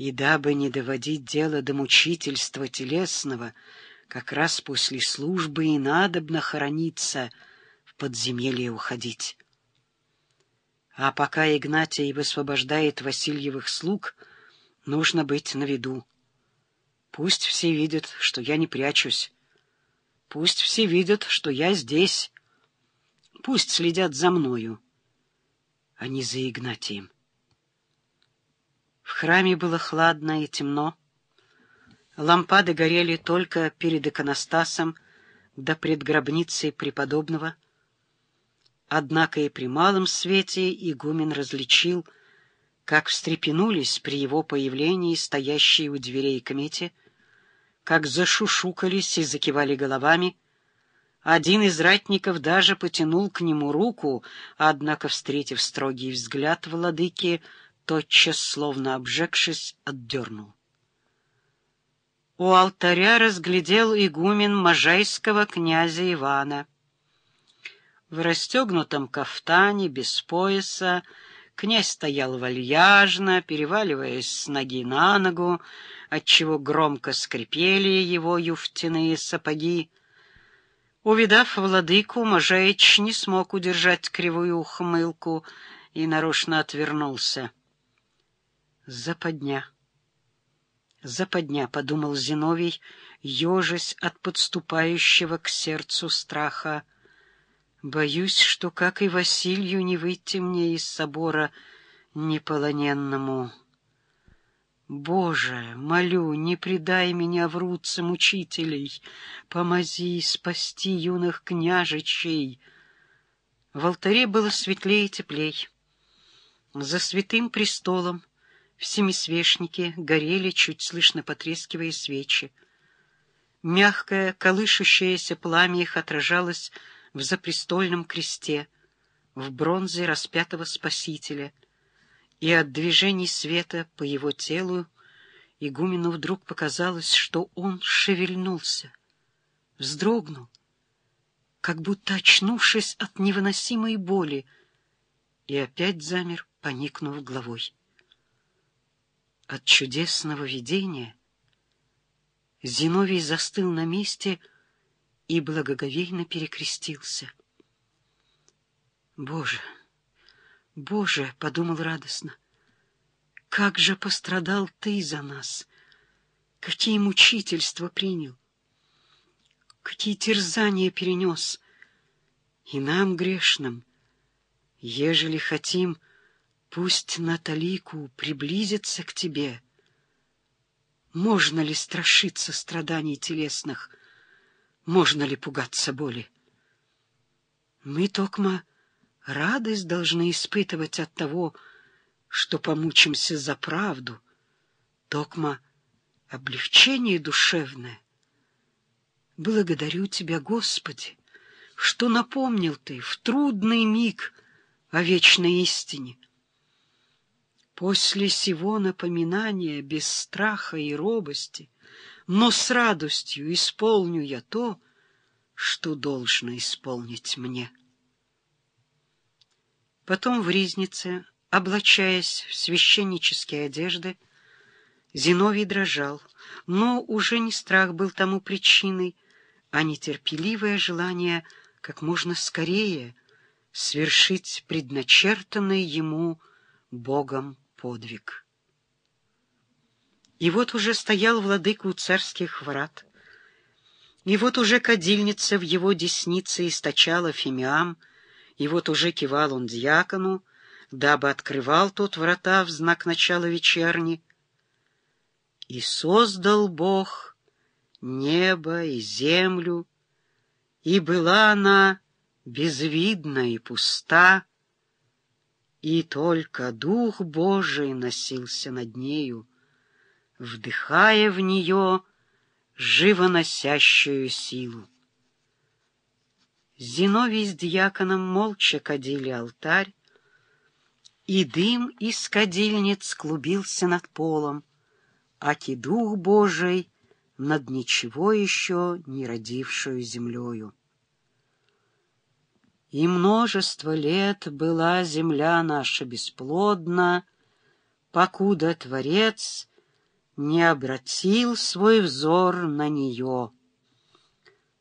И дабы не доводить дело до мучительства телесного, как раз после службы и надобно хорониться, в подземелье уходить. А пока Игнатий высвобождает Васильевых слуг, нужно быть на виду. Пусть все видят, что я не прячусь. Пусть все видят, что я здесь. Пусть следят за мною, а не за Игнатием. В храме было хладно и темно. Лампады горели только перед иконостасом да пред гробницей преподобного. Однако и при малом свете игумен различил, как встрепенулись при его появлении стоящие у дверей комете, как зашушукались и закивали головами. Один из ратников даже потянул к нему руку, однако, встретив строгий взгляд владыки, тотчас, словно обжегшись, отдернул. У алтаря разглядел игумен можайского князя Ивана. В расстегнутом кафтане, без пояса, князь стоял вальяжно, переваливаясь с ноги на ногу, отчего громко скрипели его юфтяные сапоги. Увидав владыку, Можаич не смог удержать кривую ухмылку и нарочно отвернулся. Западня. Западня, — подумал Зиновий, ежась от подступающего к сердцу страха. Боюсь, что, как и Василию, не выйти мне из собора неполоненному. Боже, молю, не предай меня в руцы мучителей, помози спасти юных княжичей. В алтаре было светлее и теплей. За святым престолом в семисвешнике горели, чуть слышно потрескивая свечи. Мягкое, колышущееся пламя их отражалось в запрестольном кресте, в бронзе распятого Спасителя, и от движений света по его телу игумену вдруг показалось, что он шевельнулся, вздрогнул, как будто очнувшись от невыносимой боли, и опять замер, поникнув головой. От чудесного видения Зиновий застыл на месте и благоговейно перекрестился. «Боже, Боже!» — подумал радостно. «Как же пострадал Ты за нас! Какие мучительства принял! Какие терзания перенес! И нам, грешным, ежели хотим Пусть Наталику приблизится к тебе. Можно ли страшиться страданий телесных? Можно ли пугаться боли? Мы, Токма, радость должны испытывать от того, что помучимся за правду. Токма, облегчение душевное. Благодарю Тебя, Господи, что напомнил Ты в трудный миг о вечной истине. После сего напоминания без страха и робости, но с радостью исполню я то, что должно исполнить мне. Потом в Ризнице, облачаясь в священнические одежды, Зиновий дрожал, но уже не страх был тому причиной, а нетерпеливое желание как можно скорее свершить предначертанное ему Богом подвиг. И вот уже стоял владыка у царских врат, и вот уже кадильница в его деснице источала фимиам, и вот уже кивал он дьякону, дабы открывал тот врата в знак начала вечерни. И создал Бог небо и землю, и была она безвидна и пуста, и только Дух Божий носился над нею, вдыхая в нее живоносящую силу. Зиновий с дьяконом молча кадили алтарь, и дым из кадильниц клубился над полом, аки Дух Божий над ничего еще не родившую землею. И множество лет была земля наша бесплодна, покуда Творец не обратил свой взор на нее.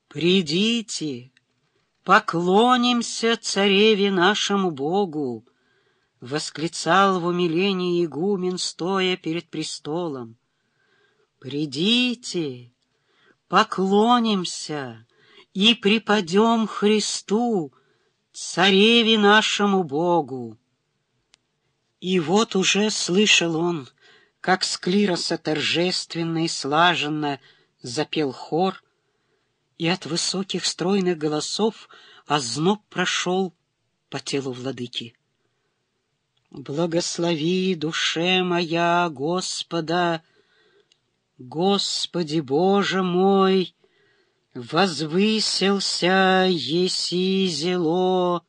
«Придите, поклонимся цареве нашему Богу!» — восклицал в умилении игумен, стоя перед престолом. «Придите, поклонимся и преподем Христу, цареве нашему Богу!» И вот уже слышал он, как с клироса торжественно и слаженно запел хор, и от высоких стройных голосов озноб прошел по телу владыки. Благослови, душе моя, Господа, Господи Боже мой, возвысился еси зело,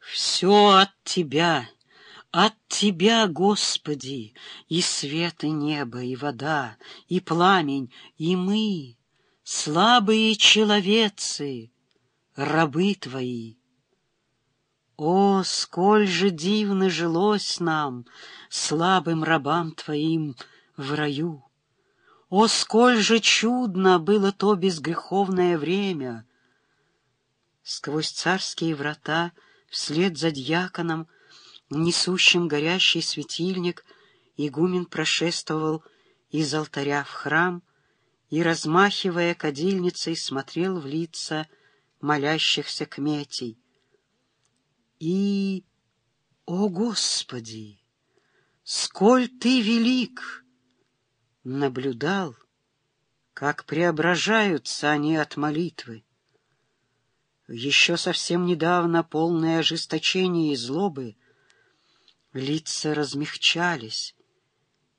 все от Тебя, от Тебя, Господи, и свет, и небо, и вода, и пламень, и мы, слабые человецы, рабы Твои. О, сколь же дивно жилось нам, слабым рабам Твоим, в раю! О, сколь же чудно было то безгреховное время! Сквозь царские врата, вслед за дьяконом, несущим горящий светильник, игумен прошествовал из алтаря в храм и, размахивая кадильницей, смотрел в лица молящихся кметей. И, о Господи, сколь Ты велик! Наблюдал, как преображаются они от молитвы. Еще совсем недавно полное ожесточение и злобы лица размягчались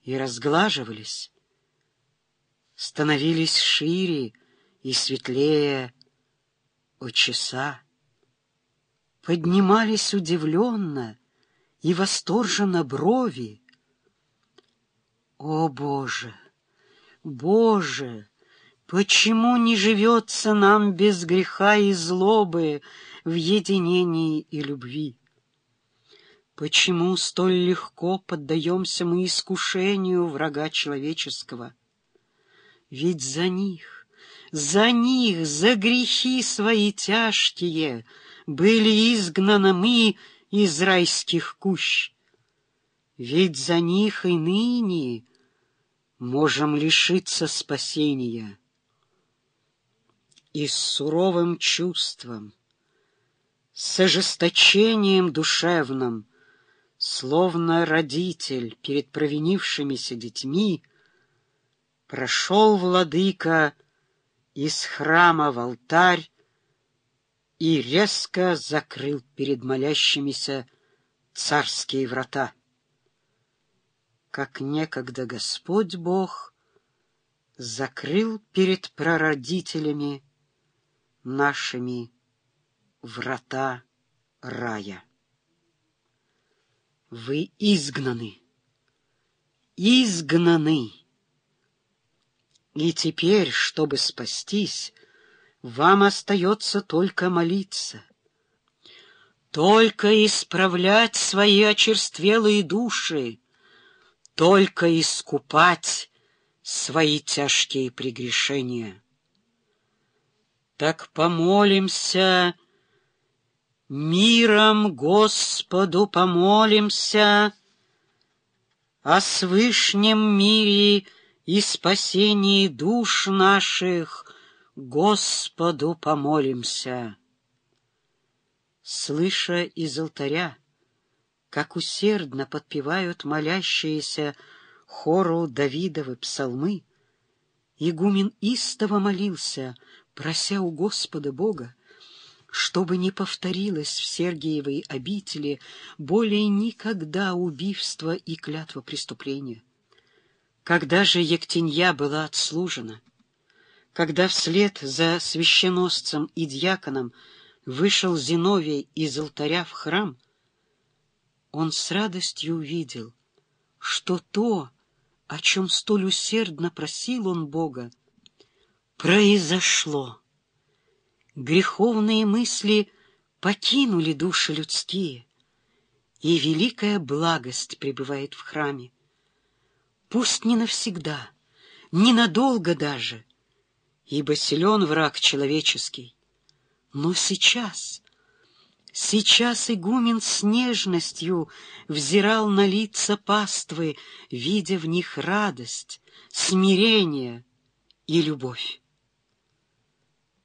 и разглаживались, становились шире и светлее о часа поднимались удивленно и восторженно брови. О, Боже! Боже! Почему не живется нам без греха и злобы в единении и любви? Почему столь легко поддаемся мы искушению врага человеческого? Ведь за них, за них, за грехи свои тяжкие — были изгнаны мы из райских кущ. Ведь за них и ныне можем лишиться спасения. И с суровым чувством, с ожесточением душевным, словно родитель перед провинившимися детьми, прошел владыка из храма в алтарь и резко закрыл перед молящимися царские врата. Как некогда Господь Бог закрыл перед прародителями нашими врата рая. Вы изгнаны, изгнаны. И теперь, чтобы спастись, вам остается только молиться, только исправлять свои очерствелые души, только искупать свои тяжкие прегрешения. Так помолимся, миром Господу помолимся, о свышнем мире и спасении душ наших, Господу помолимся. Слыша из алтаря, как усердно подпевают молящиеся хору Давидовы псалмы, игумен истово молился, прося у Господа Бога, чтобы не повторилось в Сергиевой обители более никогда убийство и клятва преступления. Когда же Ектенья была отслужена, когда вслед за священосцем и дьяконом вышел Зиновий из алтаря в храм, он с радостью увидел, что то, о чем столь усердно просил он Бога, произошло. Греховные мысли покинули души людские, и великая благость пребывает в храме. Пусть не навсегда, ненадолго даже, ибо силен враг человеческий. Но сейчас, сейчас игумен с нежностью взирал на лица паствы, видя в них радость, смирение и любовь.